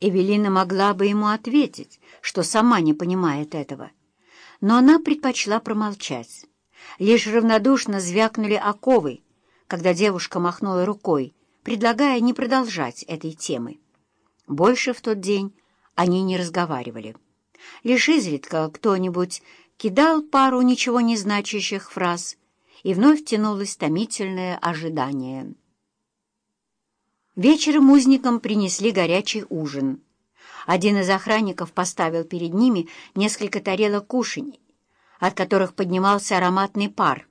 Эвелина могла бы ему ответить, что сама не понимает этого. Но она предпочла промолчать. Лишь равнодушно звякнули оковы, когда девушка махнула рукой, предлагая не продолжать этой темы. Больше в тот день они не разговаривали. Лишь изредка кто-нибудь кидал пару ничего не значащих фраз, и вновь тянулось томительное ожидание. Вечером узникам принесли горячий ужин. Один из охранников поставил перед ними несколько тарелок кушаний, от которых поднимался ароматный пар,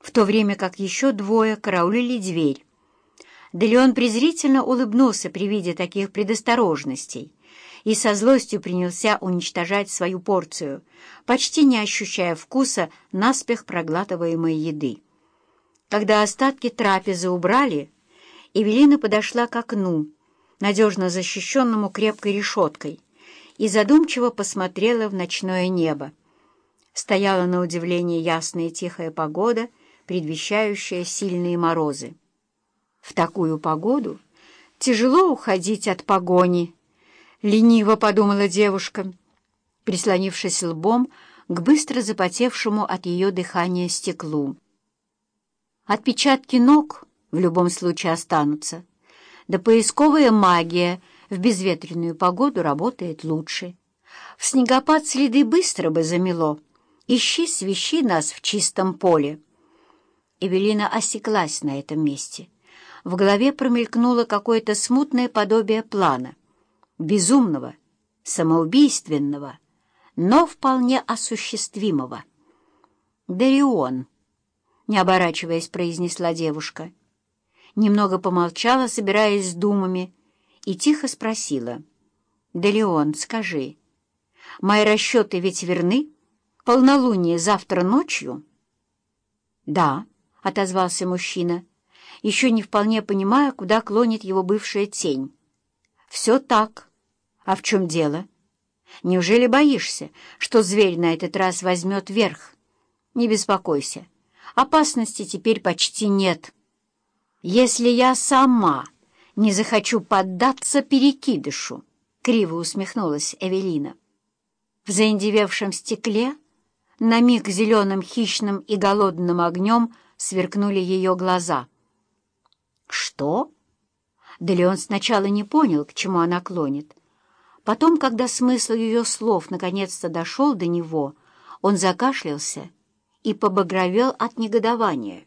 в то время как еще двое караулили дверь. Делеон презрительно улыбнулся при виде таких предосторожностей и со злостью принялся уничтожать свою порцию, почти не ощущая вкуса наспех проглатываемой еды. Когда остатки трапезы убрали, Эвелина подошла к окну, надежно защищенному крепкой решеткой, и задумчиво посмотрела в ночное небо. Стояла на удивление ясная и тихая погода, предвещающая сильные морозы. В такую погоду тяжело уходить от погони, — лениво подумала девушка, прислонившись лбом к быстро запотевшему от ее дыхания стеклу. Отпечатки ног — в любом случае останутся. Да поисковая магия в безветренную погоду работает лучше. В снегопад следы быстро бы замело. Ищи, свищи нас в чистом поле. Эвелина осеклась на этом месте. В голове промелькнуло какое-то смутное подобие плана. Безумного, самоубийственного, но вполне осуществимого. «Дарион», — не оборачиваясь, произнесла девушка, — немного помолчала, собираясь с думами, и тихо спросила. «Да, Леон, скажи, мои расчеты ведь верны? Полнолуние завтра ночью?» «Да», — отозвался мужчина, еще не вполне понимая, куда клонит его бывшая тень. «Все так. А в чем дело? Неужели боишься, что зверь на этот раз возьмет верх? Не беспокойся, опасности теперь почти нет». «Если я сама не захочу поддаться перекидышу», — криво усмехнулась Эвелина. В заиндевевшем стекле на миг зеленым хищным и голодным огнем сверкнули ее глаза. «Что?» Да Леон сначала не понял, к чему она клонит. Потом, когда смысл ее слов наконец-то дошел до него, он закашлялся и побагровел от негодования.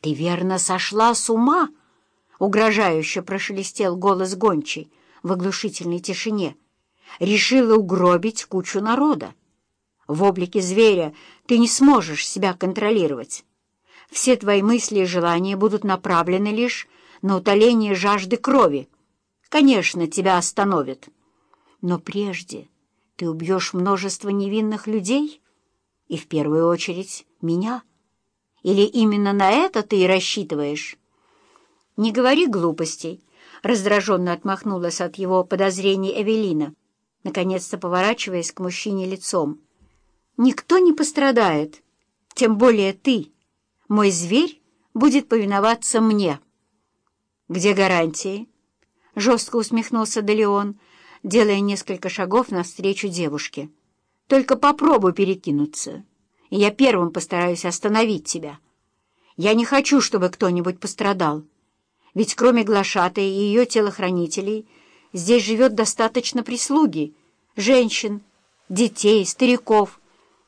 «Ты верно сошла с ума?» — угрожающе прошелестел голос гончей в оглушительной тишине. «Решила угробить кучу народа. В облике зверя ты не сможешь себя контролировать. Все твои мысли и желания будут направлены лишь на утоление жажды крови. Конечно, тебя остановят. Но прежде ты убьешь множество невинных людей, и в первую очередь меня». Или именно на это ты и рассчитываешь?» «Не говори глупостей», — раздраженно отмахнулась от его подозрений Эвелина, наконец-то поворачиваясь к мужчине лицом. «Никто не пострадает, тем более ты. Мой зверь будет повиноваться мне». «Где гарантии?» — жестко усмехнулся Делеон, делая несколько шагов навстречу девушке. «Только попробуй перекинуться» и я первым постараюсь остановить тебя. Я не хочу, чтобы кто-нибудь пострадал, ведь кроме глашатой и ее телохранителей здесь живет достаточно прислуги, женщин, детей, стариков.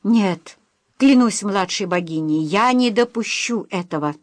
Нет, клянусь младшей богиней, я не допущу этого».